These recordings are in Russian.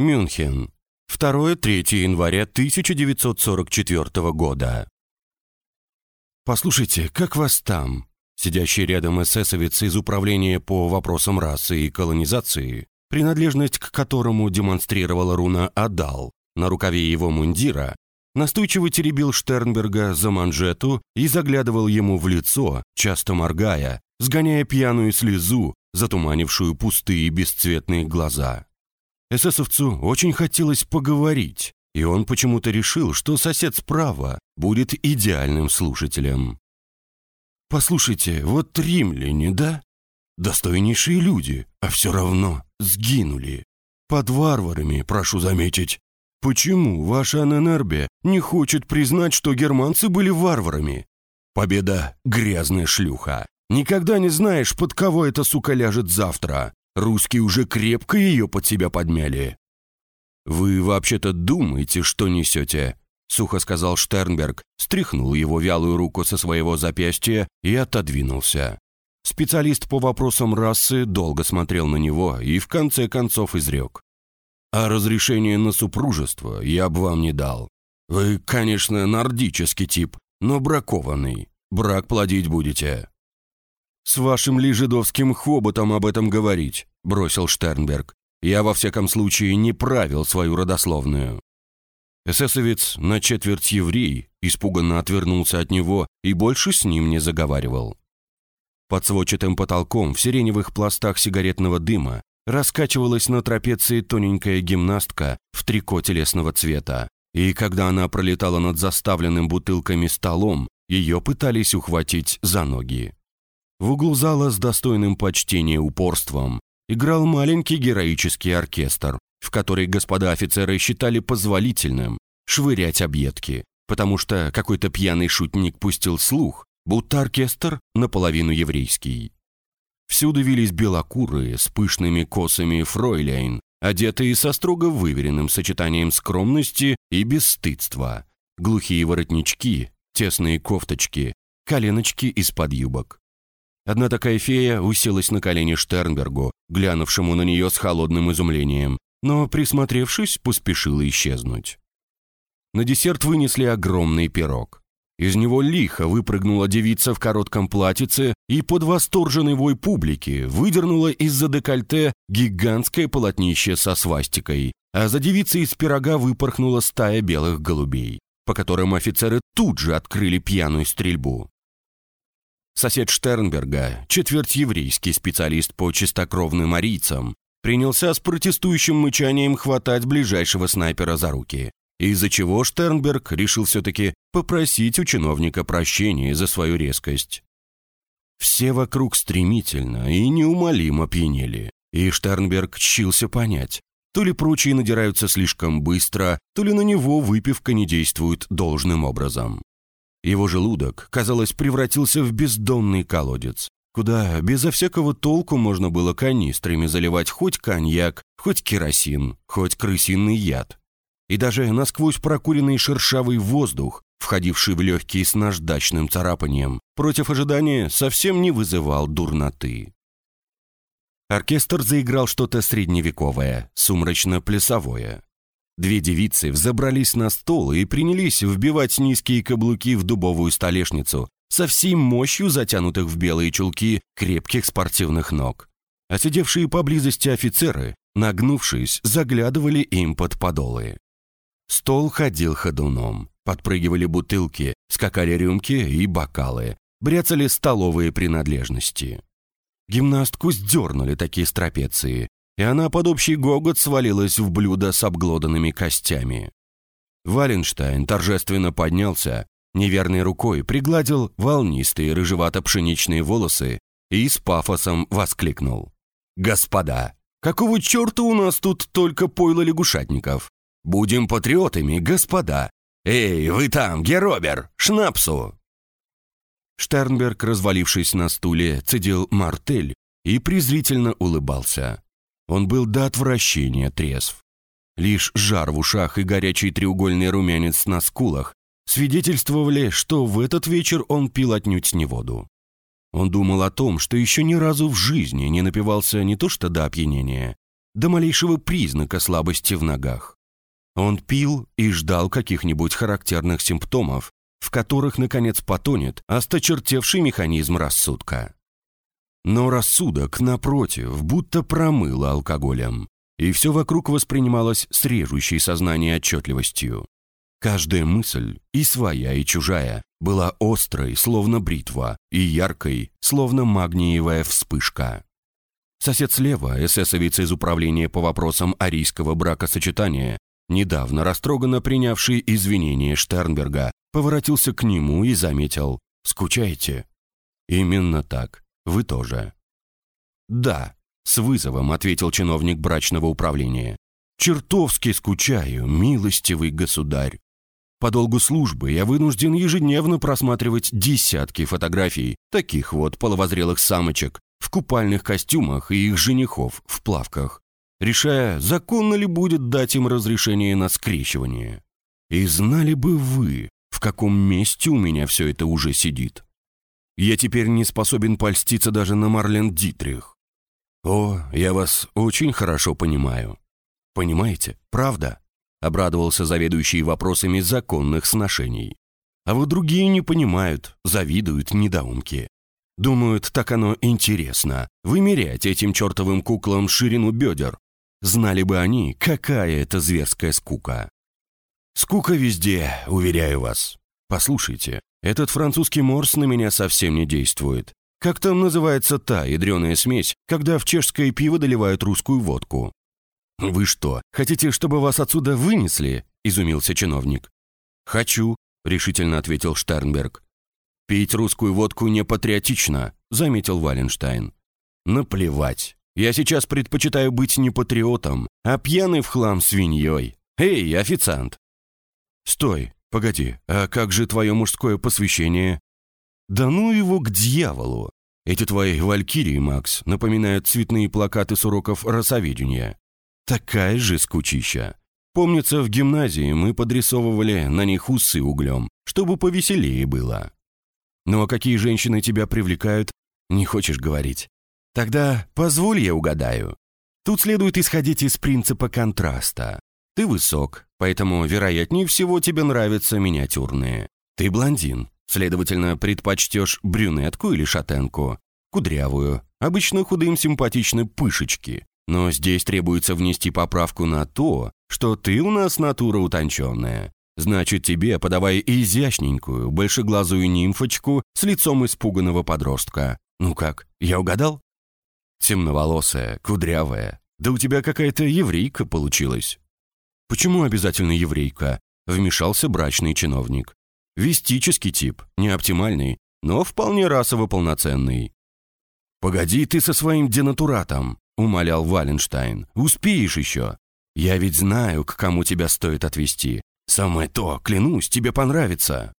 Мюнхен. 2-3 января 1944 года. «Послушайте, как вас там?» Сидящий рядом эсэсовец из управления по вопросам расы и колонизации, принадлежность к которому демонстрировала руна «Адал» на рукаве его мундира, настойчиво теребил Штернберга за манжету и заглядывал ему в лицо, часто моргая, сгоняя пьяную слезу, затуманившую пустые бесцветные глаза. Эсэсовцу очень хотелось поговорить, и он почему-то решил, что сосед справа будет идеальным слушателем. «Послушайте, вот римляне, да? Достойнейшие люди, а все равно сгинули. Под варварами, прошу заметить. Почему ваша ННРБ не хочет признать, что германцы были варварами? Победа — грязная шлюха. Никогда не знаешь, под кого эта сука ляжет завтра. Русские уже крепко ее под себя подмяли. «Вы вообще-то думаете, что несете?» — сухо сказал Штернберг, стряхнул его вялую руку со своего запястья и отодвинулся. Специалист по вопросам расы долго смотрел на него и в конце концов изрек. «А разрешение на супружество я бы вам не дал. Вы, конечно, нордический тип, но бракованный. Брак плодить будете». «С вашим ли жидовским хоботом об этом говорить?» — бросил Штернберг. «Я, во всяком случае, не правил свою родословную». Эсэсовец на четверть еврей испуганно отвернулся от него и больше с ним не заговаривал. Под сводчатым потолком в сиреневых пластах сигаретного дыма раскачивалась на трапеции тоненькая гимнастка в трико телесного цвета, и когда она пролетала над заставленным бутылками столом, ее пытались ухватить за ноги. В углу зала с достойным почтения упорством играл маленький героический оркестр, в который господа офицеры считали позволительным швырять объедки, потому что какой-то пьяный шутник пустил слух, будто оркестр наполовину еврейский. Всюду вились белокурые с пышными косами фройляйн, одетые со строго выверенным сочетанием скромности и бесстыдства, глухие воротнички, тесные кофточки, коленочки из-под юбок. Одна такая фея уселась на колени Штернбергу, глянувшему на нее с холодным изумлением, но, присмотревшись, поспешила исчезнуть. На десерт вынесли огромный пирог. Из него лихо выпрыгнула девица в коротком платьице и под восторженный вой публики выдернула из-за декольте гигантское полотнище со свастикой, а за девицей из пирога выпорхнула стая белых голубей, по которым офицеры тут же открыли пьяную стрельбу. Сосед Штернберга, четверть еврейский специалист по чистокровным арийцам, принялся с протестующим мычанием хватать ближайшего снайпера за руки, из-за чего Штернберг решил все-таки попросить у чиновника прощения за свою резкость. Все вокруг стремительно и неумолимо пьянели, и Штернберг чился понять, то ли прочие надираются слишком быстро, то ли на него выпивка не действует должным образом. Его желудок, казалось, превратился в бездонный колодец, куда безо всякого толку можно было канистрами заливать хоть коньяк, хоть керосин, хоть крысиный яд. И даже насквозь прокуренный шершавый воздух, входивший в легкие с наждачным царапанием, против ожидания совсем не вызывал дурноты. Оркестр заиграл что-то средневековое, сумрачно-плясовое. Две девицы взобрались на стол и принялись вбивать низкие каблуки в дубовую столешницу со всей мощью затянутых в белые чулки крепких спортивных ног. А поблизости офицеры, нагнувшись, заглядывали им под подолы. Стол ходил ходуном, подпрыгивали бутылки, скакали рюмки и бокалы, бряцали столовые принадлежности. Гимнастку сдернули такие с и она под общий гогот свалилась в блюдо с обглоданными костями. Валенштайн торжественно поднялся, неверной рукой пригладил волнистые рыжевато-пшеничные волосы и с пафосом воскликнул. «Господа, какого черта у нас тут только пойло лягушатников? Будем патриотами, господа! Эй, вы там, Геробер, шнапсу!» Штернберг, развалившись на стуле, цедил мартель и презрительно улыбался. Он был до отвращения трезв. Лишь жар в ушах и горячий треугольный румянец на скулах свидетельствовали, что в этот вечер он пил отнюдь не воду. Он думал о том, что еще ни разу в жизни не напивался не то что до опьянения, до малейшего признака слабости в ногах. Он пил и ждал каких-нибудь характерных симптомов, в которых, наконец, потонет осточертевший механизм рассудка. Но рассудок, напротив, будто промыло алкоголем, и все вокруг воспринималось с режущей сознание отчетливостью. Каждая мысль, и своя, и чужая, была острой, словно бритва, и яркой, словно магниевая вспышка. Сосед слева, эсэсовец из управления по вопросам арийского бракосочетания, недавно растроганно принявший извинения Штернберга, поворотился к нему и заметил «Скучаете?» «Именно так. Вы тоже». «Да», — с вызовом ответил чиновник брачного управления. «Чертовски скучаю, милостивый государь. По долгу службы я вынужден ежедневно просматривать десятки фотографий таких вот половозрелых самочек в купальных костюмах и их женихов в плавках, решая, законно ли будет дать им разрешение на скрещивание. И знали бы вы, в каком месте у меня все это уже сидит. Я теперь не способен польститься даже на Марлен Дитрих. О, я вас очень хорошо понимаю. Понимаете, правда? Обрадовался заведующий вопросами законных сношений. А вот другие не понимают, завидуют недоумки. Думают, так оно интересно, вымерять этим чертовым куклам ширину бедер. Знали бы они, какая это зверская скука. Скука везде, уверяю вас. Послушайте, этот французский морс на меня совсем не действует. Как там называется та ядреная смесь, когда в чешское пиво доливают русскую водку? «Вы что, хотите, чтобы вас отсюда вынесли?» – изумился чиновник. «Хочу», – решительно ответил Штернберг. «Пить русскую водку не патриотично», – заметил Валенштайн. «Наплевать. Я сейчас предпочитаю быть не патриотом, а пьяный в хлам свиньей. Эй, официант!» «Стой, погоди, а как же твое мужское посвящение?» «Да ну его к дьяволу! Эти твои валькирии, Макс, напоминают цветные плакаты с уроков росоведения. Такая же скучища. Помнится, в гимназии мы подрисовывали на них усы углем, чтобы повеселее было. Ну а какие женщины тебя привлекают, не хочешь говорить? Тогда позволь я угадаю. Тут следует исходить из принципа контраста. Ты высок, поэтому, вероятнее всего, тебе нравятся миниатюрные. Ты блондин, следовательно, предпочтешь брюнетку или шатенку, кудрявую, обычно худым симпатичны пышечки, но здесь требуется внести поправку на то, что ты у нас натура утонченная. Значит, тебе подавай изящненькую, большеглазую нимфочку с лицом испуганного подростка. Ну как, я угадал? Темноволосая, кудрявая. Да у тебя какая-то еврейка получилась. Почему обязательно еврейка? Вмешался брачный чиновник. Вестический тип, не оптимальный, но вполне расово полноценный. «Погоди ты со своим денатуратом умолял Валенштайн. «Успеешь еще. Я ведь знаю, к кому тебя стоит отвезти. Самое то, клянусь, тебе понравится».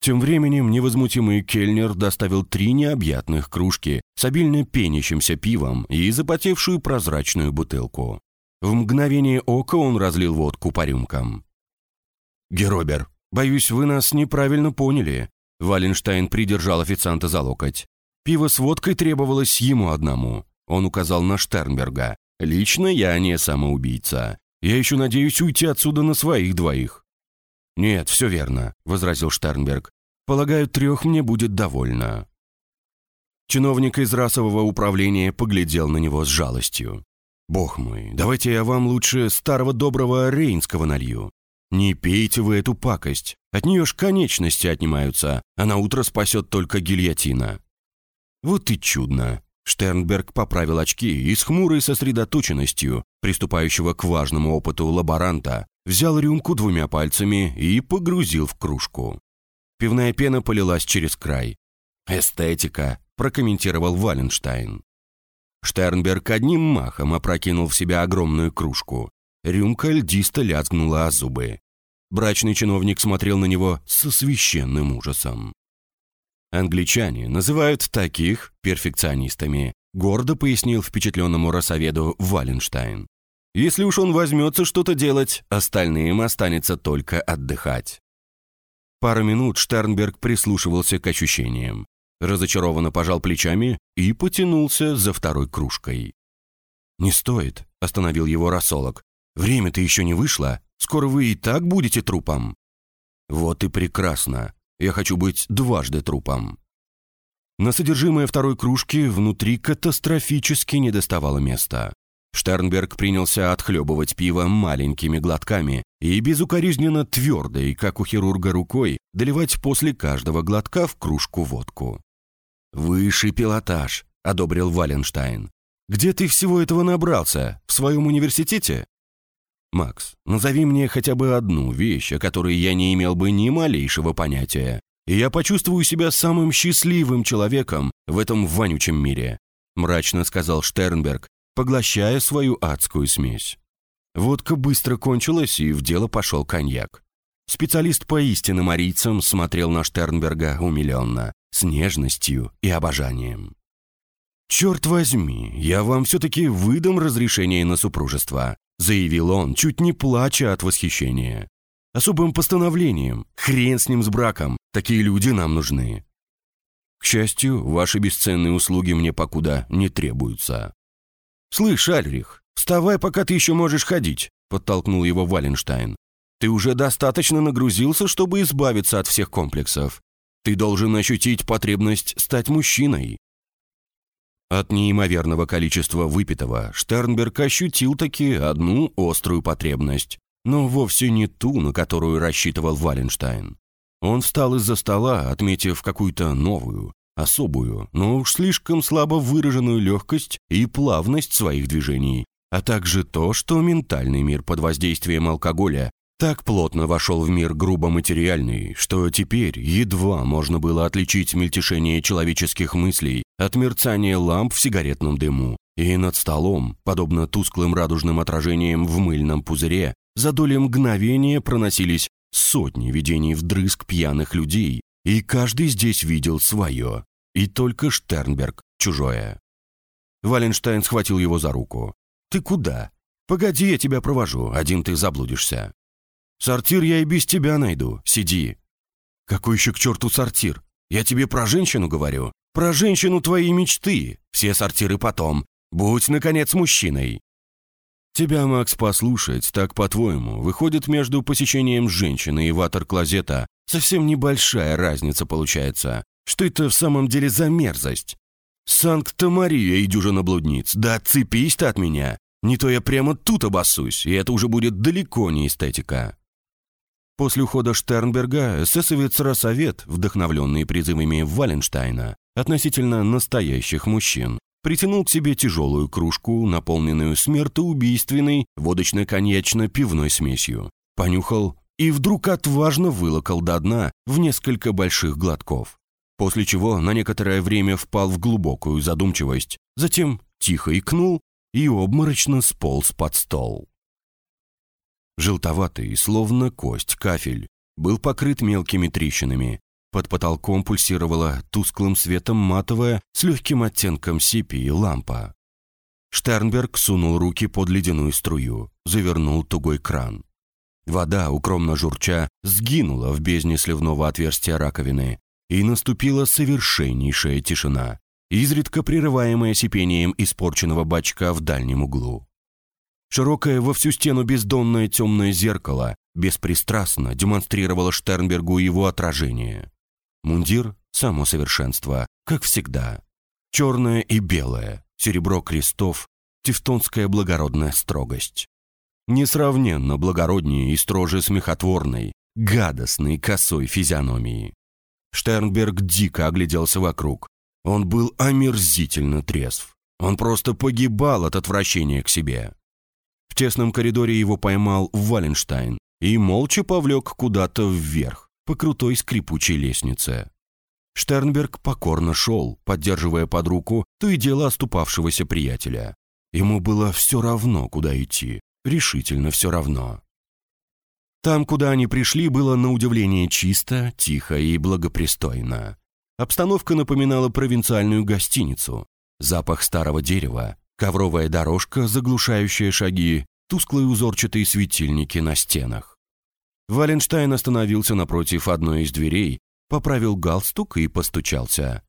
Тем временем невозмутимый кельнер доставил три необъятных кружки с обильно пенящимся пивом и запотевшую прозрачную бутылку. В мгновение ока он разлил водку по рюмкам. «Геробер, боюсь, вы нас неправильно поняли». Валенштайн придержал официанта за локоть. Пиво с водкой требовалось ему одному. Он указал на Штернберга. «Лично я не самоубийца. Я еще надеюсь уйти отсюда на своих двоих». «Нет, все верно», — возразил Штернберг. «Полагаю, трех мне будет довольно». Чиновник из расового управления поглядел на него с жалостью. «Бог мой, давайте я вам лучше старого доброго рейнского налью. Не пейте вы эту пакость, от нее ж конечности отнимаются, а на утро спасет только гильотина». «Вот и чудно. Штернберг поправил очки и с хмурой сосредоточенностью, приступающего к важному опыту лаборанта, взял рюмку двумя пальцами и погрузил в кружку. Пивная пена полилась через край. «Эстетика», — прокомментировал Валенштайн. Штернберг одним махом опрокинул в себя огромную кружку. Рюмка льдисто лязгнула о зубы. Брачный чиновник смотрел на него со священным ужасом. Англичане называют таких перфекционистами, гордо пояснил впечатленному росоведу Валенштайн. Если уж он возьмется что-то делать, остальным останется только отдыхать. Пару минут Штернберг прислушивался к ощущениям, разочарованно пожал плечами и потянулся за второй кружкой. «Не стоит», остановил его рассолок. «Время-то еще не вышло. Скоро вы и так будете трупом». «Вот и прекрасно. Я хочу быть дважды трупом». На содержимое второй кружки внутри катастрофически не доставало места. Штернберг принялся отхлебывать пиво маленькими глотками и безукоризненно твердой, как у хирурга рукой, доливать после каждого глотка в кружку водку. «Высший пилотаж», — одобрил Валенштайн. «Где ты всего этого набрался? В своем университете?» «Макс, назови мне хотя бы одну вещь, о которой я не имел бы ни малейшего понятия, и я почувствую себя самым счастливым человеком в этом вонючем мире», мрачно сказал Штернберг, поглощая свою адскую смесь. Водка быстро кончилась, и в дело пошел коньяк. Специалист по истинным арийцам смотрел на Штернберга умиленно, с нежностью и обожанием. «Черт возьми, я вам все-таки выдам разрешение на супружество», заявил он, чуть не плача от восхищения. «Особым постановлением. Хрен с ним с браком. Такие люди нам нужны». «К счастью, ваши бесценные услуги мне покуда не требуются». «Слышь, Альрих, вставай, пока ты еще можешь ходить», подтолкнул его Валенштайн. «Ты уже достаточно нагрузился, чтобы избавиться от всех комплексов. Ты должен ощутить потребность стать мужчиной». От неимоверного количества выпитого Штернберг ощутил таки одну острую потребность, но вовсе не ту, на которую рассчитывал Валенштайн. Он встал из-за стола, отметив какую-то новую, особую, но уж слишком слабо выраженную легкость и плавность своих движений, а также то, что ментальный мир под воздействием алкоголя так плотно вошел в мир грубо материальный, что теперь едва можно было отличить мельтешение человеческих мыслей от мерцания ламп в сигаретном дыму. И над столом, подобно тусклым радужным отражениям в мыльном пузыре, за доли мгновения проносились сотни видений вдрызг пьяных людей, и каждый здесь видел свое. И только Штернберг чужое. Валенштайн схватил его за руку. «Ты куда? Погоди, я тебя провожу, один ты заблудишься». «Сортир я и без тебя найду, сиди». «Какой еще к черту сортир? Я тебе про женщину говорю. Про женщину твоей мечты. Все сортиры потом. Будь, наконец, мужчиной». Тебя, Макс, послушать, так по-твоему, выходит между посещением женщины и ватер-клозета совсем небольшая разница получается. Что это в самом деле за мерзость? Санкта-Мария и дюжина блудниц, да отцепись ты от меня. Не то я прямо тут обоссусь, и это уже будет далеко не эстетика. После ухода Штернберга эсэсовец Росовет, вдохновленный призывами Валенштайна относительно настоящих мужчин, притянул к себе тяжелую кружку, наполненную смертоубийственной водочно-коньячно-пивной смесью. Понюхал и вдруг отважно вылокал до дна в несколько больших глотков. После чего на некоторое время впал в глубокую задумчивость, затем тихо икнул и обморочно сполз под стол. Желтоватый, словно кость, кафель был покрыт мелкими трещинами, под потолком пульсировала тусклым светом матовая с легким оттенком сепии лампа. Штернберг сунул руки под ледяную струю, завернул тугой кран. Вода, укромно журча, сгинула в бездне сливного отверстия раковины, и наступила совершеннейшая тишина, изредка прерываемая сипением испорченного бачка в дальнем углу. Широкое во всю стену бездонное темное зеркало беспристрастно демонстрировало Штернбергу его отражение. Мундир — само совершенство, как всегда. Черное и белое, серебро крестов, тевтонская благородная строгость. Несравненно благороднее и строже смехотворной, гадостной косой физиономии. Штернберг дико огляделся вокруг. Он был омерзительно трезв. Он просто погибал от отвращения к себе. В тесном коридоре его поймал Валенштайн и молча повлек куда-то вверх, по крутой скрипучей лестнице. Штернберг покорно шел, поддерживая под руку то и дело оступавшегося приятеля. Ему было все равно, куда идти, решительно все равно. Там, куда они пришли, было на удивление чисто, тихо и благопристойно. Обстановка напоминала провинциальную гостиницу. Запах старого дерева, ковровая дорожка, заглушающая шаги, тусклые узорчатые светильники на стенах. Валенштайн остановился напротив одной из дверей, поправил галстук и постучался.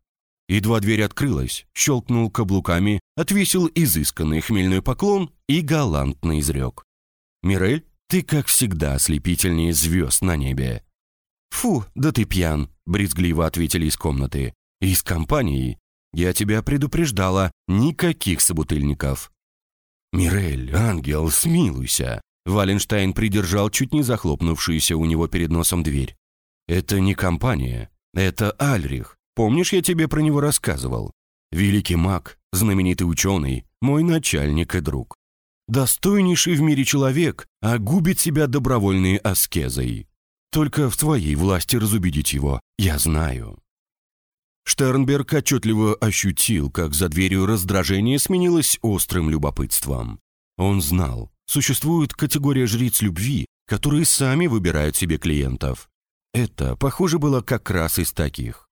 Едва дверь открылась, щелкнул каблуками, отвесил изысканный хмельной поклон и галантно изрек. «Мирель, ты, как всегда, ослепительнее звезд на небе». «Фу, да ты пьян», — брезгливо ответили из комнаты. «Из компании. Я тебя предупреждала, никаких собутыльников». «Мирель, ангел, смилуйся!» Валенштайн придержал чуть не захлопнувшуюся у него перед носом дверь. «Это не компания. Это Альрих. Помнишь, я тебе про него рассказывал? Великий маг, знаменитый ученый, мой начальник и друг. Достойнейший в мире человек, а губит себя добровольной аскезой. Только в твоей власти разубедить его, я знаю». Штернберг отчетливо ощутил, как за дверью раздражение сменилось острым любопытством. Он знал, существует категория жриц любви, которые сами выбирают себе клиентов. Это, похоже, было как раз из таких.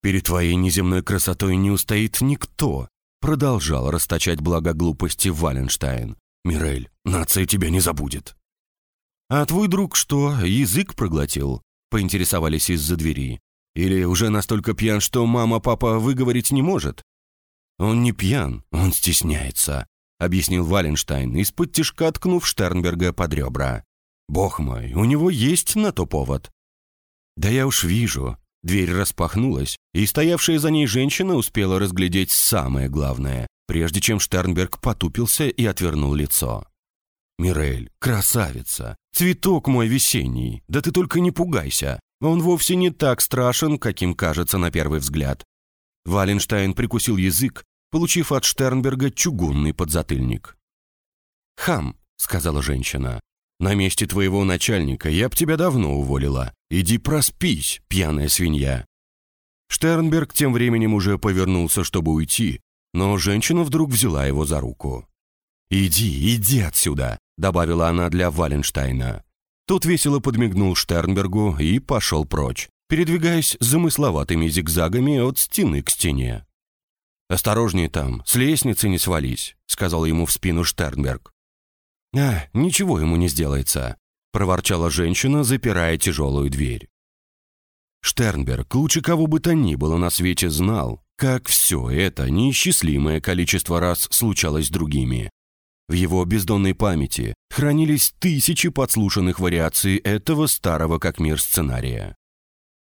«Перед твоей неземной красотой не устоит никто», продолжал расточать благо глупости Валенштайн. «Мирель, нация тебя не забудет». «А твой друг что, язык проглотил?» поинтересовались из-за двери. Или уже настолько пьян, что мама-папа выговорить не может? Он не пьян, он стесняется, объяснил Валенштайн, из-под тишка ткнув Штернберга под ребра. Бог мой, у него есть на то повод. Да я уж вижу. Дверь распахнулась, и стоявшая за ней женщина успела разглядеть самое главное, прежде чем Штернберг потупился и отвернул лицо. «Мирель, красавица! Цветок мой весенний! Да ты только не пугайся! Он вовсе не так страшен, каким кажется на первый взгляд. Валенштайн прикусил язык, получив от Штернберга чугунный подзатыльник. «Хам», — сказала женщина, — «на месте твоего начальника я б тебя давно уволила. Иди проспись, пьяная свинья». Штернберг тем временем уже повернулся, чтобы уйти, но женщина вдруг взяла его за руку. «Иди, иди отсюда», — добавила она для Валенштайна. Тот весело подмигнул Штернбергу и пошел прочь, передвигаясь замысловатыми зигзагами от стены к стене. «Осторожнее там, с лестницы не свались», — сказал ему в спину Штернберг. «А, ничего ему не сделается», — проворчала женщина, запирая тяжелую дверь. Штернберг лучше кого бы то ни было на свете знал, как все это неисчислимое количество раз случалось с другими, в его бездонной памяти хранились тысячи подслушанных вариаций этого старого как мир сценария.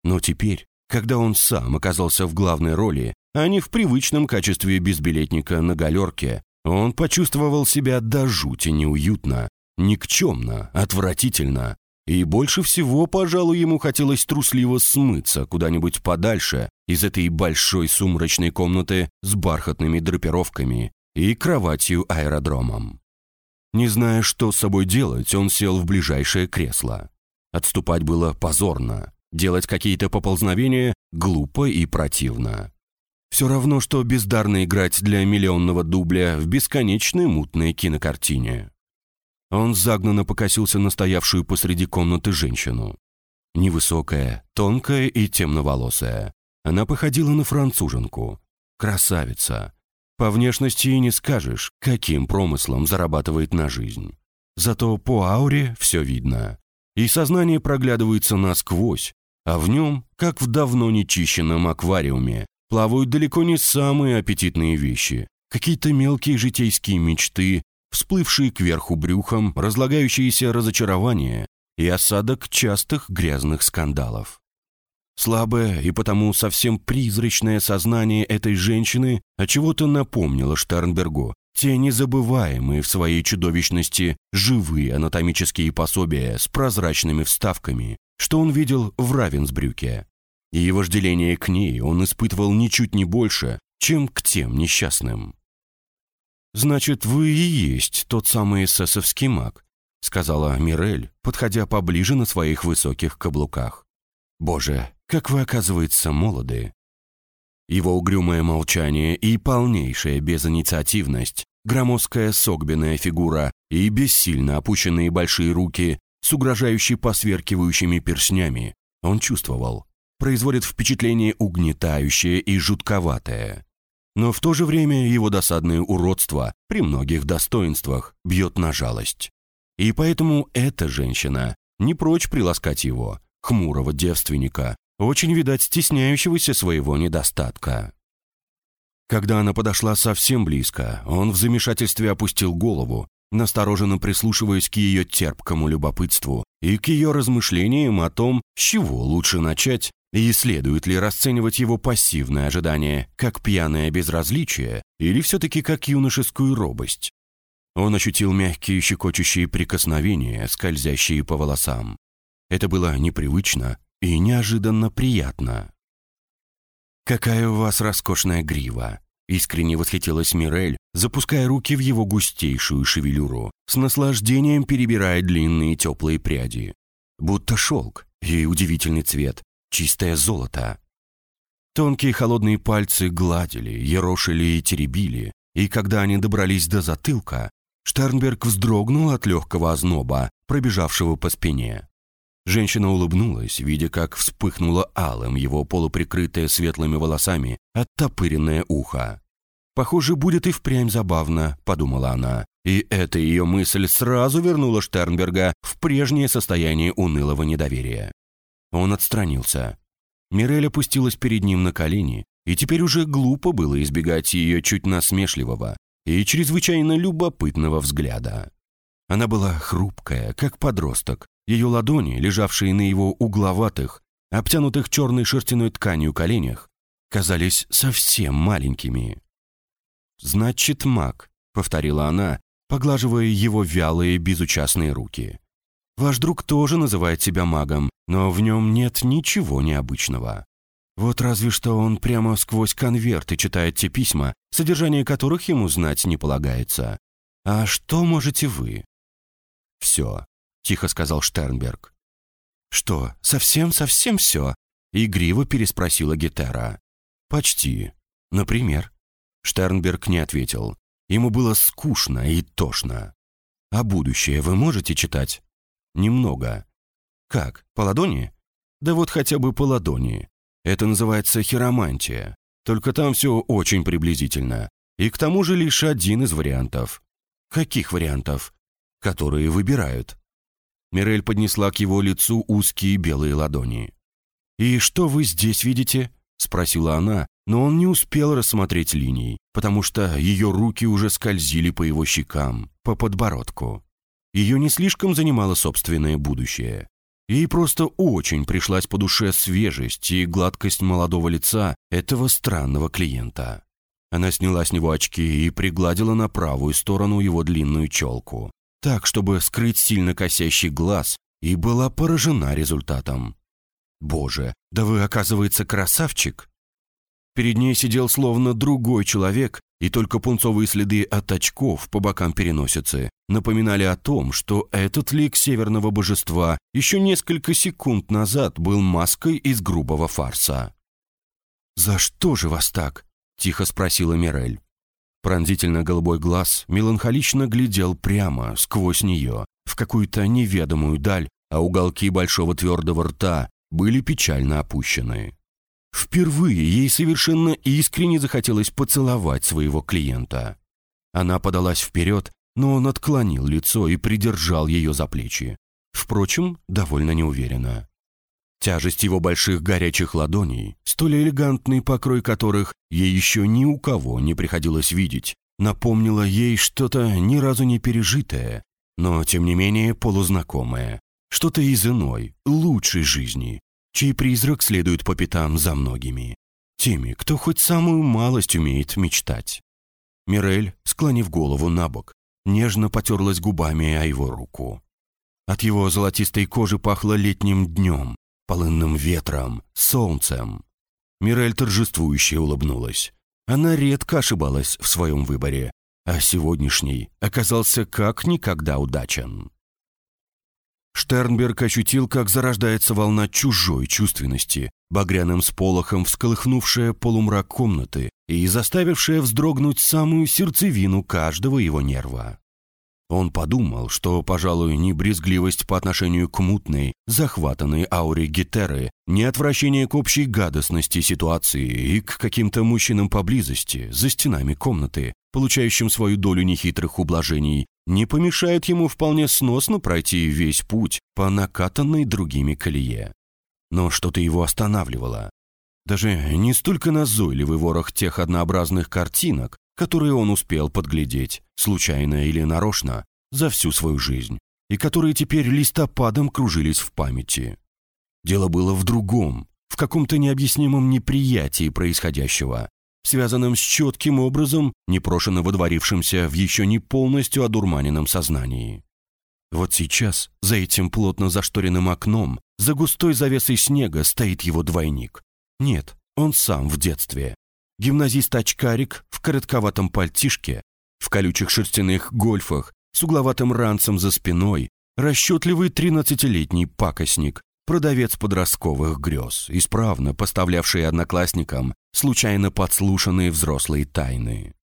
Но теперь, когда он сам оказался в главной роли, а не в привычном качестве безбилетника на галерке, он почувствовал себя до жути неуютно, никчемно, отвратительно, и больше всего, пожалуй, ему хотелось трусливо смыться куда-нибудь подальше из этой большой сумрачной комнаты с бархатными драпировками и кроватью-аэродромом. Не зная, что с собой делать, он сел в ближайшее кресло. Отступать было позорно, делать какие-то поползновения глупо и противно. Все равно, что бездарно играть для миллионного дубля в бесконечной мутной кинокартине. Он загнанно покосился на стоявшую посреди комнаты женщину. Невысокая, тонкая и темноволосая. Она походила на француженку. Красавица, по внешности и не скажешь, каким промыслом зарабатывает на жизнь. Зато по ауре все видно. И сознание проглядывается насквозь, а в нем, как в давно нечищенном аквариуме, плавают далеко не самые аппетитные вещи. Какие-то мелкие житейские мечты, всплывшие кверху брюхом, разлагающиеся разочарования и осадок частых грязных скандалов. Слабое и потому совсем призрачное сознание этой женщины от чего то напомнило Штернбергу те незабываемые в своей чудовищности живые анатомические пособия с прозрачными вставками, что он видел в Равенсбрюке. И вожделение к ней он испытывал ничуть не больше, чем к тем несчастным. «Значит, вы и есть тот самый эсэсовский маг», сказала Мирель, подходя поближе на своих высоких каблуках. «Боже, как вы, оказывается, молоды». Его угрюмое молчание и полнейшая безинициативность, громоздкая согбенная фигура и бессильно опущенные большие руки с угрожающей посверкивающими перстнями, он чувствовал, производит впечатление угнетающее и жутковатое. Но в то же время его досадное уродство при многих достоинствах бьет на жалость. И поэтому эта женщина не прочь приласкать его, хмурого девственника, очень, видать, стесняющегося своего недостатка. Когда она подошла совсем близко, он в замешательстве опустил голову, настороженно прислушиваясь к ее терпкому любопытству и к ее размышлениям о том, с чего лучше начать и следует ли расценивать его пассивное ожидание как пьяное безразличие или все-таки как юношескую робость. Он ощутил мягкие щекочущие прикосновения, скользящие по волосам. Это было непривычно и неожиданно приятно. «Какая у вас роскошная грива!» Искренне восхитилась Мирель, запуская руки в его густейшую шевелюру, с наслаждением перебирая длинные теплые пряди. Будто шелк и удивительный цвет, чистое золото. Тонкие холодные пальцы гладили, ерошили и теребили, и когда они добрались до затылка, Штернберг вздрогнул от легкого озноба, пробежавшего по спине. Женщина улыбнулась, видя, как вспыхнуло алым его полуприкрытое светлыми волосами оттопыренное ухо. «Похоже, будет и впрямь забавно», — подумала она. И эта ее мысль сразу вернула Штернберга в прежнее состояние унылого недоверия. Он отстранился. Мирель опустилась перед ним на колени, и теперь уже глупо было избегать ее чуть насмешливого и чрезвычайно любопытного взгляда. Она была хрупкая, как подросток, ее ладони, лежавшие на его угловатых, обтянутых черной шерстяной тканью коленях, казались совсем маленькими. «Значит, маг», — повторила она, поглаживая его вялые безучастные руки. «Ваш друг тоже называет себя магом, но в нем нет ничего необычного. Вот разве что он прямо сквозь конверты читает те письма, содержание которых ему знать не полагается. А что можете вы?» «Все», — тихо сказал Штернберг. «Что, совсем-совсем все?» — игриво переспросила Гетера. «Почти. Например?» Штернберг не ответил. Ему было скучно и тошно. «А будущее вы можете читать?» «Немного». «Как, по ладони?» «Да вот хотя бы по ладони. Это называется хиромантия. Только там все очень приблизительно. И к тому же лишь один из вариантов». «Каких вариантов?» «Которые выбирают». Мирель поднесла к его лицу узкие белые ладони. «И что вы здесь видите?» — спросила она, но он не успел рассмотреть линий, потому что ее руки уже скользили по его щекам, по подбородку. Ее не слишком занимало собственное будущее. Ей просто очень пришлась по душе свежесть и гладкость молодого лица этого странного клиента. Она сняла с него очки и пригладила на правую сторону его длинную челку, так, чтобы скрыть сильно косящий глаз, и была поражена результатом. «Боже, да вы, оказывается, красавчик!» Перед ней сидел словно другой человек, и только пунцовые следы от очков по бокам переносицы напоминали о том, что этот лик северного божества еще несколько секунд назад был маской из грубого фарса. «За что же вас так?» – тихо спросила Мирель. Пронзительно-голубой глаз меланхолично глядел прямо, сквозь нее, в какую-то неведомую даль, а уголки большого твердого рта были печально опущены. Впервые ей совершенно искренне захотелось поцеловать своего клиента. Она подалась вперед, но он отклонил лицо и придержал ее за плечи. Впрочем, довольно неуверенно. Тяжесть его больших горячих ладоней, столь элегантный покрой которых ей еще ни у кого не приходилось видеть, напомнила ей что-то ни разу не пережитое, но, тем не менее, полузнакомое, что-то из иной, лучшей жизни, чей призрак следует по пятам за многими, теми, кто хоть самую малость умеет мечтать. Мирель, склонив голову на бок, нежно потерлась губами о его руку. От его золотистой кожи пахло летним днем, полынным ветром, солнцем. Мирель торжествующе улыбнулась. Она редко ошибалась в своем выборе, а сегодняшний оказался как никогда удачен. Штернберг ощутил, как зарождается волна чужой чувственности, багряным сполохом всколыхнувшая полумрак комнаты и заставившая вздрогнуть самую сердцевину каждого его нерва. Он подумал, что, пожалуй, ни брезгливость по отношению к мутной, захватанной ауре Гетеры, ни отвращение к общей гадостности ситуации и к каким-то мужчинам поблизости, за стенами комнаты, получающим свою долю нехитрых ублажений, не помешает ему вполне сносно пройти весь путь по накатанной другими колее. но что-то его останавливало. Даже не столько назойливый ворох тех однообразных картинок, которые он успел подглядеть, случайно или нарочно, за всю свою жизнь, и которые теперь листопадом кружились в памяти. Дело было в другом, в каком-то необъяснимом неприятии происходящего, связанном с четким образом, непрошено водворившимся в еще не полностью одурманенном сознании. Вот сейчас, за этим плотно зашторенным окном, за густой завесой снега стоит его двойник. Нет, он сам в детстве. Гимназист-очкарик в коротковатом пальтишке, в колючих шерстяных гольфах, с угловатым ранцем за спиной, расчетливый тринадцатилетний пакостник, продавец подростковых грез, исправно поставлявший одноклассникам случайно подслушанные взрослые тайны.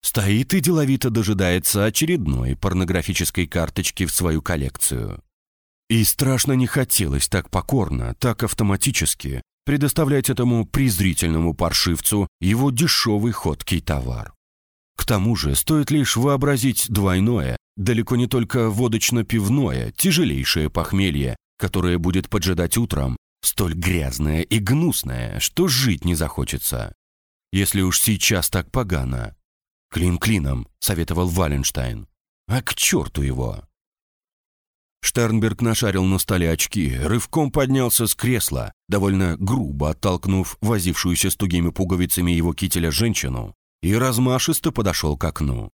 Стоит и деловито дожидается очередной порнографической карточки в свою коллекцию. И страшно не хотелось так покорно, так автоматически предоставлять этому презрительному паршивцу его дешевый ходкий товар. К тому же стоит лишь вообразить двойное, далеко не только водочно-пивное, тяжелейшее похмелье, которое будет поджидать утром, столь грязное и гнусное, что жить не захочется. Если уж сейчас так погано. Клин клином, советовал Валенштайн. А к черту его! Штернберг нашарил на столе очки, рывком поднялся с кресла, довольно грубо оттолкнув возившуюся с тугими пуговицами его кителя женщину, и размашисто подошел к окну.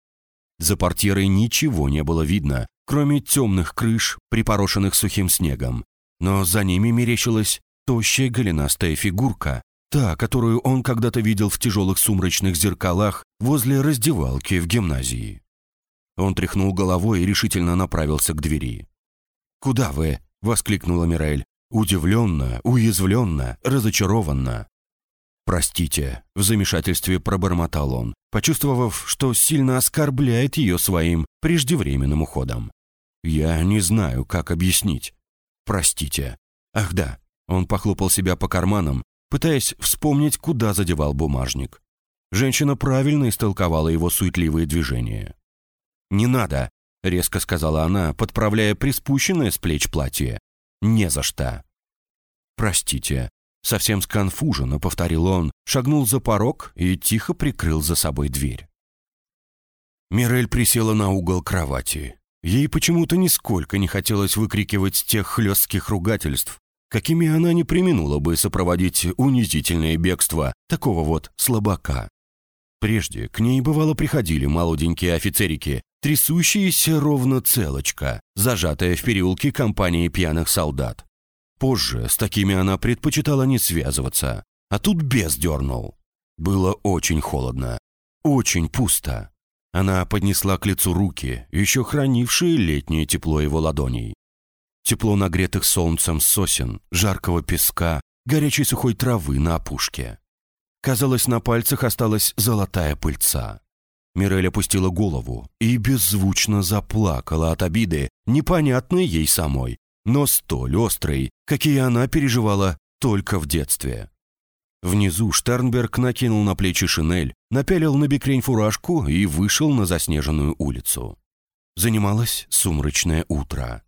За портьерой ничего не было видно, кроме темных крыш, припорошенных сухим снегом, но за ними мерещилась тощая голенастая фигурка, та, которую он когда-то видел в тяжелых сумрачных зеркалах возле раздевалки в гимназии. Он тряхнул головой и решительно направился к двери. «Куда вы?» — воскликнула Мирель. Удивленно, уязвленно, разочарованно. «Простите», — в замешательстве пробормотал он, почувствовав, что сильно оскорбляет ее своим преждевременным уходом. «Я не знаю, как объяснить. Простите. Ах да, он похлопал себя по карманам, пытаясь вспомнить, куда задевал бумажник. Женщина правильно истолковала его суетливые движения. «Не надо», — резко сказала она, подправляя приспущенное с плеч платье. «Не за что». «Простите», — совсем сконфуженно повторил он, шагнул за порог и тихо прикрыл за собой дверь. Мирель присела на угол кровати. Ей почему-то нисколько не хотелось выкрикивать тех хлестких ругательств, какими она не применула бы сопроводить унизительное бегство такого вот слабака. Прежде к ней бывало приходили молоденькие офицерики, трясущиеся ровно целочка, зажатая в переулке компании пьяных солдат. Позже с такими она предпочитала не связываться, а тут бес дернул. Было очень холодно, очень пусто. Она поднесла к лицу руки, еще хранившие летнее тепло его ладоней. Тепло нагретых солнцем сосен, жаркого песка, горячей сухой травы на опушке. Казалось, на пальцах осталась золотая пыльца. Мирель опустила голову и беззвучно заплакала от обиды, непонятной ей самой, но столь острой, какие она переживала только в детстве. Внизу Штернберг накинул на плечи шинель, напялил на бекрень фуражку и вышел на заснеженную улицу. Занималось сумрачное утро.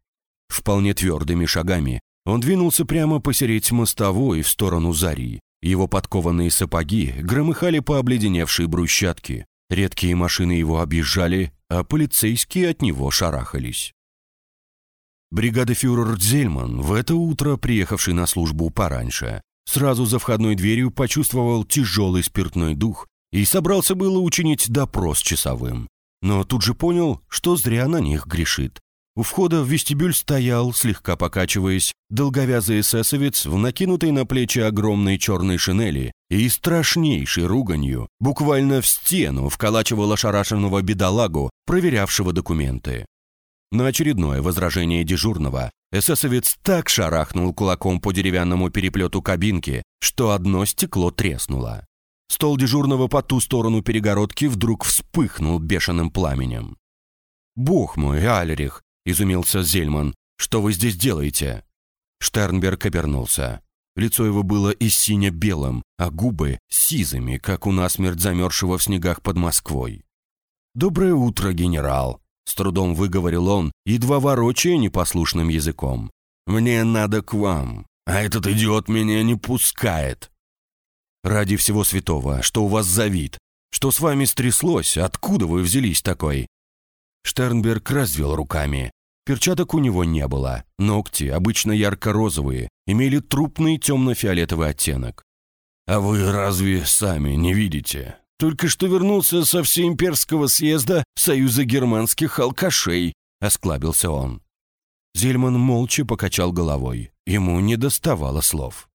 Вполне твердыми шагами он двинулся прямо посереть мостовой в сторону Зари. Его подкованные сапоги громыхали по обледеневшей брусчатке. Редкие машины его объезжали, а полицейские от него шарахались. Бригада фюрер Дзельман, в это утро приехавший на службу пораньше, Сразу за входной дверью почувствовал тяжелый спиртной дух и собрался было учинить допрос часовым. Но тут же понял, что зря на них грешит. У входа в вестибюль стоял, слегка покачиваясь, долговязый эсэсовец в накинутой на плечи огромной черной шинели и страшнейшей руганью буквально в стену вколачивал ошарашенного бедолагу, проверявшего документы. На очередное возражение дежурного эсэсовец так шарахнул кулаком по деревянному переплету кабинки, что одно стекло треснуло. Стол дежурного по ту сторону перегородки вдруг вспыхнул бешеным пламенем. «Бог мой, Альрих!» — изумился Зельман. «Что вы здесь делаете?» Штернберг обернулся. Лицо его было и сине-белым, а губы — сизыми, как у насмерть замерзшего в снегах под Москвой. «Доброе утро, генерал!» С трудом выговорил он, едва ворочая непослушным языком. «Мне надо к вам. а этот идиот меня не пускает». «Ради всего святого, что у вас за вид? Что с вами стряслось? Откуда вы взялись такой?» Штернберг развел руками. Перчаток у него не было. Ногти, обычно ярко-розовые, имели трупный темно-фиолетовый оттенок. «А вы разве сами не видите? Только что вернулся со всеимперского съезда Союза германских алкашей», — осклабился он. Зельман молча покачал головой. Ему не доставало слов.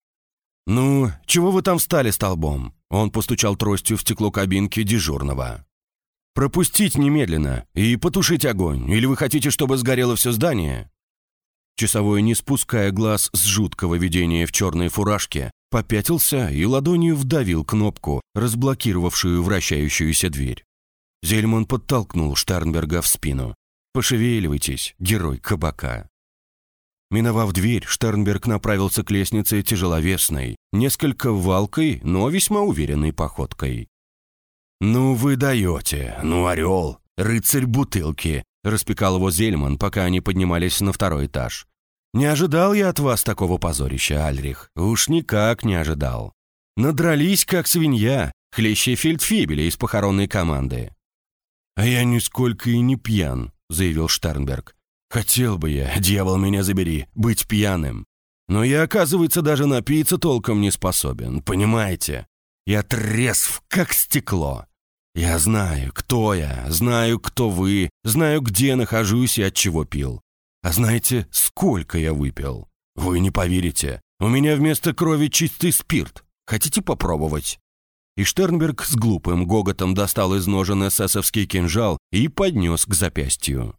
«Ну, чего вы там встали столбом?» Он постучал тростью в стекло кабинки дежурного. «Пропустить немедленно и потушить огонь, или вы хотите, чтобы сгорело все здание?» Часовой, не спуская глаз с жуткого видения в черной фуражке, попятился и ладонью вдавил кнопку, разблокировавшую вращающуюся дверь. Зельман подтолкнул Штернберга в спину. «Пошевеливайтесь, герой кабака». Миновав дверь, Штернберг направился к лестнице тяжеловесной, несколько валкой, но весьма уверенной походкой. «Ну вы даете, ну орел, рыцарь бутылки», распекал его Зельман, пока они поднимались на второй этаж. «Не ожидал я от вас такого позорища, Альрих. Уж никак не ожидал. Надрались, как свинья, хлеще фельдфебеля из похоронной команды». «А я нисколько и не пьян», — заявил Штернберг. «Хотел бы я, дьявол меня забери, быть пьяным. Но я, оказывается, даже напиться толком не способен, понимаете? Я трезв, как стекло. Я знаю, кто я, знаю, кто вы, знаю, где нахожусь и от чего пил. А знаете, сколько я выпил? Вы не поверите. У меня вместо крови чистый спирт. Хотите попробовать?» И Штернберг с глупым гоготом достал из ножен эсэсовский кинжал и поднес к запястью.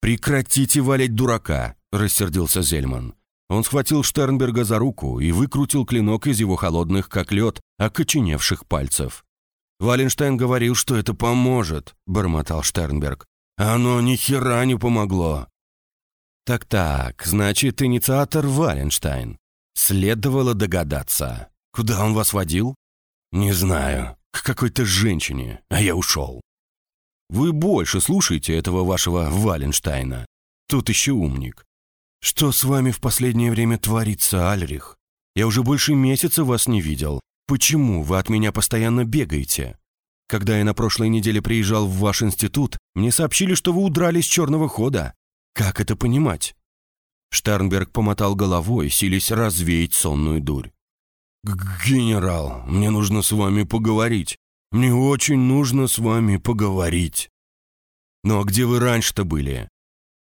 «Прекратите валять дурака!» – рассердился Зельман. Он схватил Штернберга за руку и выкрутил клинок из его холодных, как лед, окоченевших пальцев. «Валенштейн говорил, что это поможет», – бормотал Штернберг. «Оно ни хера не помогло. «Так-так, значит, инициатор Валенштайн. Следовало догадаться. Куда он вас водил?» «Не знаю. К какой-то женщине, а я ушел». «Вы больше слушаете этого вашего Валенштайна. Тут еще умник. Что с вами в последнее время творится, Альрих? Я уже больше месяца вас не видел. Почему вы от меня постоянно бегаете? Когда я на прошлой неделе приезжал в ваш институт, мне сообщили, что вы удрали с черного хода. Как это понимать? Штернберг помотал головой, силясь развеять сонную дурь. «Генерал, мне нужно с вами поговорить. Мне очень нужно с вами поговорить». «Ну а где вы раньше-то были?»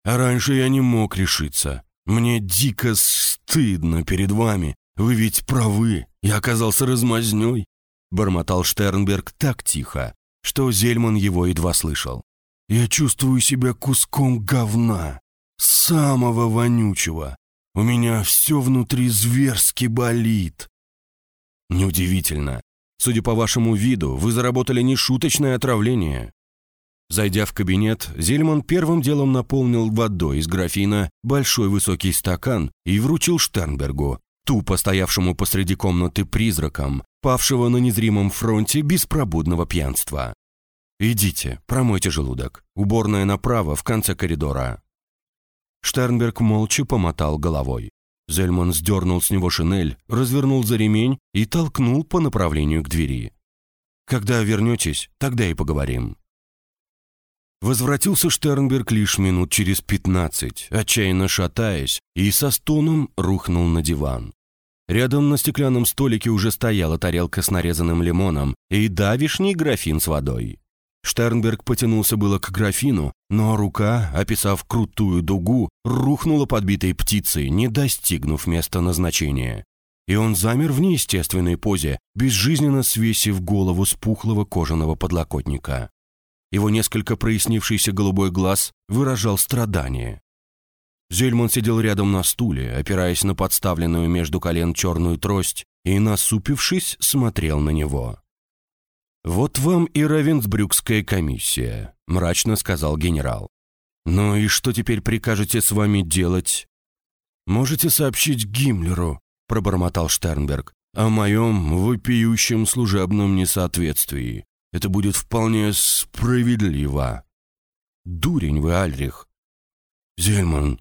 «А раньше я не мог решиться. Мне дико стыдно перед вами. Вы ведь правы. Я оказался размазнёй», — бормотал Штернберг так тихо, что Зельман его едва слышал. Я чувствую себя куском говна, самого вонючего. У меня все внутри зверски болит. Неудивительно. Судя по вашему виду, вы заработали нешуточное отравление. Зайдя в кабинет, Зельман первым делом наполнил водой из графина большой высокий стакан и вручил Штернбергу, тупо стоявшему посреди комнаты призраком, павшего на незримом фронте беспробудного пьянства. «Идите, промойте желудок. Уборная направо, в конце коридора». Штернберг молча помотал головой. Зельман сдернул с него шинель, развернул за ремень и толкнул по направлению к двери. «Когда вернетесь, тогда и поговорим». Возвратился Штернберг лишь минут через пятнадцать, отчаянно шатаясь, и со стоном рухнул на диван. Рядом на стеклянном столике уже стояла тарелка с нарезанным лимоном и давишний графин с водой. Штернберг потянулся было к графину, но рука, описав крутую дугу, рухнула подбитой птицей, не достигнув места назначения. И он замер в неестественной позе, безжизненно свесив голову с пухлого кожаного подлокотника. Его несколько прояснившийся голубой глаз выражал страдание. Зельман сидел рядом на стуле, опираясь на подставленную между колен черную трость, и, насупившись, смотрел на него. «Вот вам и Равенсбрюкская комиссия», — мрачно сказал генерал. «Ну и что теперь прикажете с вами делать?» «Можете сообщить Гиммлеру», — пробормотал Штернберг, «о моем вопиющем служебном несоответствии. Это будет вполне справедливо». «Дурень вы, Альрих!» «Зельман,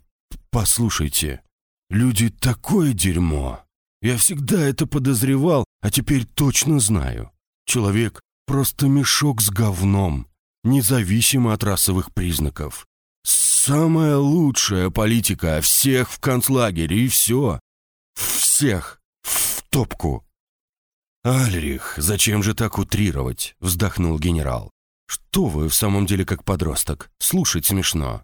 послушайте, Люди такое дерьмо. Я всегда это подозревал, а теперь точно знаю. Человек — просто мешок с говном, независимо от расовых признаков. Самая лучшая политика всех в концлагере и все. Всех в топку. «Альрих, зачем же так утрировать?» — вздохнул генерал. «Что вы в самом деле как подросток? Слушать смешно».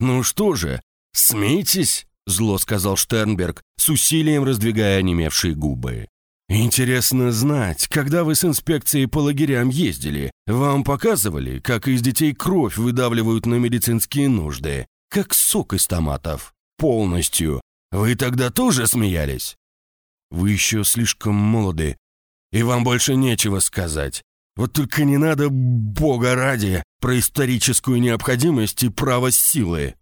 «Ну что же, смейтесь?» — зло сказал Штернберг, с усилием раздвигая онемевшие губы. «Интересно знать, когда вы с инспекцией по лагерям ездили, вам показывали, как из детей кровь выдавливают на медицинские нужды, как сок из томатов? Полностью. Вы тогда тоже смеялись?» «Вы еще слишком молоды, и вам больше нечего сказать. Вот только не надо, бога ради, про историческую необходимость и право силы».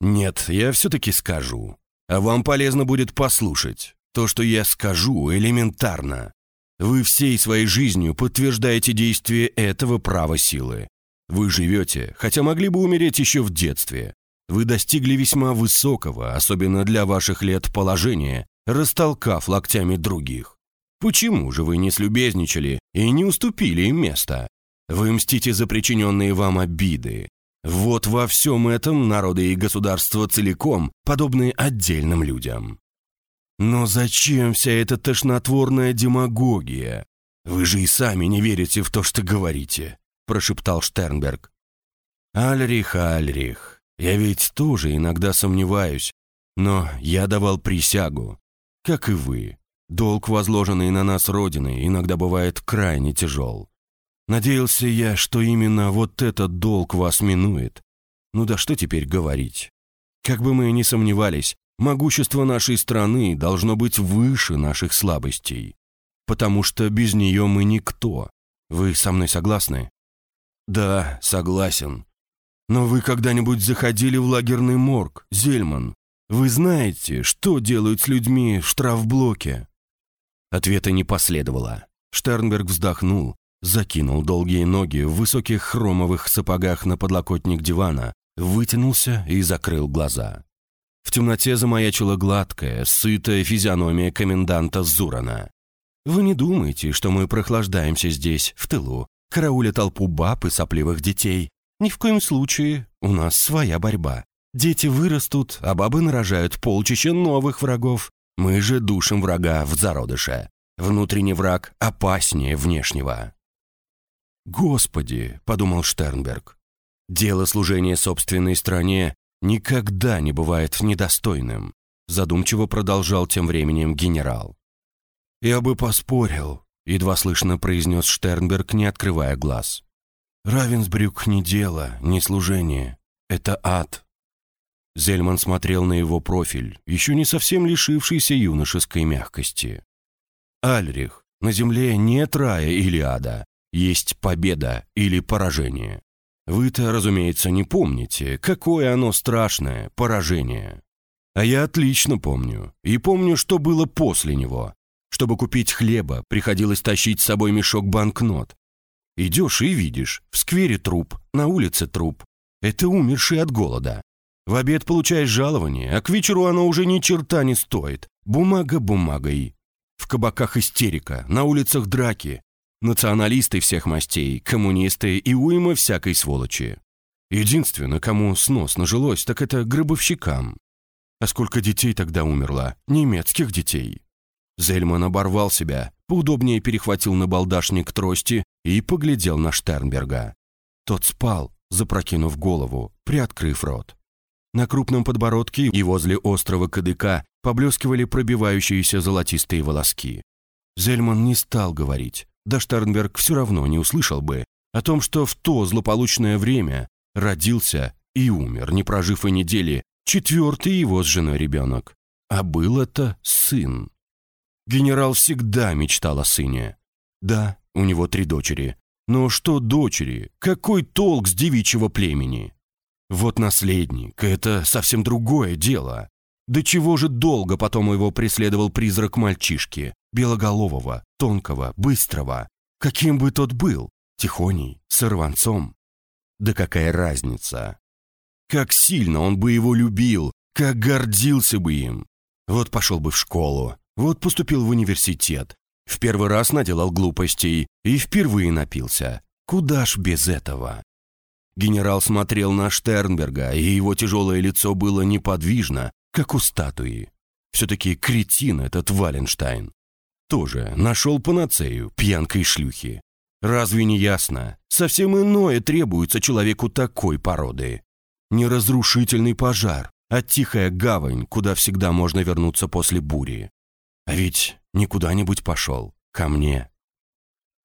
«Нет, я все-таки скажу. А вам полезно будет послушать. То, что я скажу, элементарно. Вы всей своей жизнью подтверждаете действие этого права силы. Вы живете, хотя могли бы умереть еще в детстве. Вы достигли весьма высокого, особенно для ваших лет, положения, растолкав локтями других. Почему же вы не слюбезничали и не уступили им место? Вы мстите за причиненные вам обиды. Вот во всем этом народы и государства целиком подобны отдельным людям. Но зачем вся эта тошнотворная демагогия? Вы же и сами не верите в то, что говорите, прошептал Штернберг. Альрих, Альрих, я ведь тоже иногда сомневаюсь, но я давал присягу, как и вы. Долг, возложенный на нас Родиной, иногда бывает крайне тяжел. Надеялся я, что именно вот этот долг вас минует. Ну да что теперь говорить? Как бы мы ни сомневались, Могущество нашей страны должно быть выше наших слабостей, потому что без нее мы никто. Вы со мной согласны? Да, согласен. Но вы когда-нибудь заходили в лагерный морг, Зельман? Вы знаете, что делают с людьми в штрафблоке? Ответа не последовало. Штернберг вздохнул, закинул долгие ноги в высоких хромовых сапогах на подлокотник дивана, вытянулся и закрыл глаза. В темноте замаячила гладкая, сытая физиономия коменданта Зурана. «Вы не думаете, что мы прохлаждаемся здесь, в тылу, карауля толпу баб и сопливых детей? Ни в коем случае. У нас своя борьба. Дети вырастут, а бабы нарожают полчища новых врагов. Мы же душим врага в зародыше. Внутренний враг опаснее внешнего». «Господи!» — подумал Штернберг. «Дело служения собственной стране никогда не бывает недостойным», задумчиво продолжал тем временем генерал. «Я бы поспорил», — едва слышно произнес Штернберг, не открывая глаз. «Равенсбрюк не дело, не служение. Это ад». Зельман смотрел на его профиль, еще не совсем лишившийся юношеской мягкости. «Альрих, на земле нет рая или ада, есть победа или поражение. Вы-то, разумеется, не помните, какое оно страшное поражение. А я отлично помню. И помню, что было после него. Чтобы купить хлеба, приходилось тащить с собой мешок банкнот. Идешь и видишь, в сквере труп, на улице труп. Это умерший от голода. В обед получаешь жалование, а к вечеру оно уже ни черта не стоит. Бумага бумагой. В кабаках истерика, на улицах драки, Националисты всех мастей, коммунисты и уйма всякой сволочи. Единственное, кому снос нажилось, так это гробовщикам. А сколько детей тогда умерло? Немецких детей. Зельман оборвал себя, поудобнее перехватил на балдашник трости и поглядел на Штернберга. Тот спал, запрокинув голову, приоткрыв рот. На крупном подбородке и возле острого кадыка поблескивали пробивающиеся золотистые волоски. Зельман не стал говорить, да Штернберг все равно не услышал бы о том, что в то злополучное время родился и умер, не прожив и недели, четвертый его с женой ребенок. А был это сын. Генерал всегда мечтал о сыне. Да, у него три дочери. Но что дочери? Какой толк с девичьего племени? Вот наследник — это совсем другое дело. До чего же долго потом его преследовал призрак мальчишки, белоголового, тонкого, быстрого. Каким бы тот был, тихоней, сорванцом. Да какая разница? Как сильно он бы его любил, Как гордился бы им! Вот пошел бы в школу, вот поступил в университет, в первый раз наделал глупостей и впервые напился. Куда ж без этого? Генерал смотрел на Штернберга, и его тяжелое лицо было неподвижно, как у статуи. Все-таки кретин этот Валенштайн. Тоже нашел панацею, пьянкой шлюхи. Разве не ясно? Совсем иное требуется человеку такой породы. Не разрушительный пожар, а тихая гавань, куда всегда можно вернуться после бури. А ведь не куда-нибудь пошел, ко мне.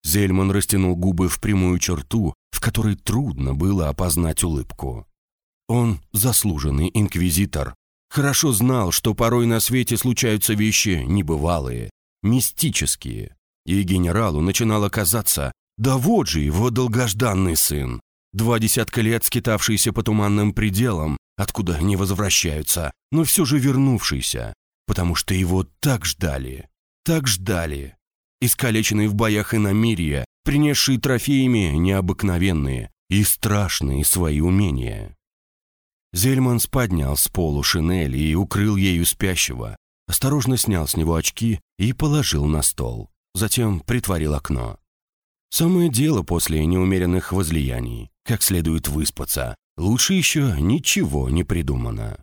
Зельман растянул губы в прямую черту, в которой трудно было опознать улыбку. Он заслуженный инквизитор, хорошо знал, что порой на свете случаются вещи небывалые, мистические. И генералу начинало казаться, да вот же его долгожданный сын, два десятка лет скитавшийся по туманным пределам, откуда не возвращаются, но все же вернувшийся, потому что его так ждали, так ждали. Искалеченный в боях иномирия, принесший трофеями необыкновенные и страшные свои умения. Зельманс поднял с полу шинель и укрыл ею спящего, осторожно снял с него очки и положил на стол. Затем притворил окно. Самое дело после неумеренных возлияний. Как следует выспаться. Лучше еще ничего не придумано.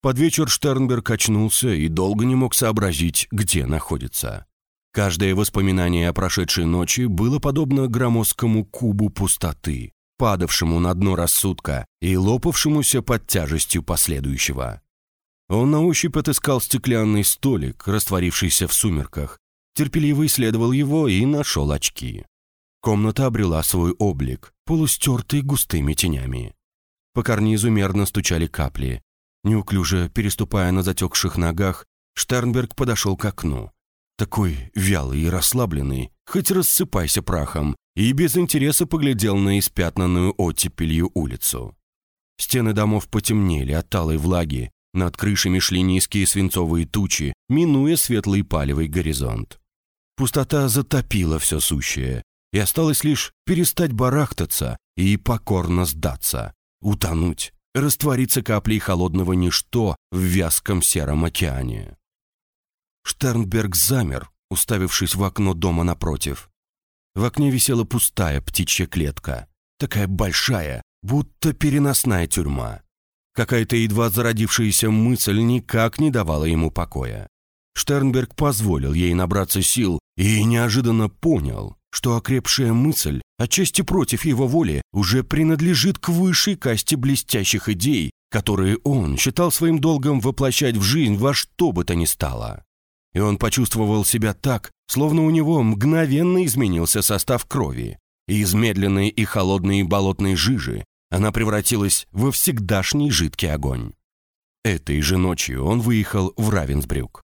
Под вечер Штернберг очнулся и долго не мог сообразить, где находится. Каждое воспоминание о прошедшей ночи было подобно громоздкому кубу пустоты, падавшему на дно рассудка и лопавшемуся под тяжестью последующего. Он на ощупь отыскал стеклянный столик, растворившийся в сумерках, терпеливо исследовал его и нашел очки. Комната обрела свой облик, полустертый густыми тенями. По карнизу мерно стучали капли. Неуклюже переступая на затекших ногах, Штернберг подошел к окну. Такой вялый и расслабленный, хоть рассыпайся прахом, и без интереса поглядел на испятнанную оттепелью улицу. Стены домов потемнели от талой влаги, над крышами шли низкие свинцовые тучи, минуя светлый палевый горизонт. Пустота затопила все сущее, и осталось лишь перестать барахтаться и покорно сдаться, утонуть, раствориться каплей холодного ничто в вязком сером океане. Штернберг замер, уставившись в окно дома напротив. В окне висела пустая птичья клетка, такая большая, будто переносная тюрьма. Какая-то едва зародившаяся мысль никак не давала ему покоя. Штернберг позволил ей набраться сил и неожиданно понял, что окрепшая мысль, отчасти против его воли, уже принадлежит к высшей касте блестящих идей, которые он считал своим долгом воплощать в жизнь во что бы то ни стало. И он почувствовал себя так, словно у него мгновенно изменился состав крови, и из медленной и холодной болотной жижи она превратилась во всегдашний жидкий огонь. Этой же ночью он выехал в Равенсбрюк.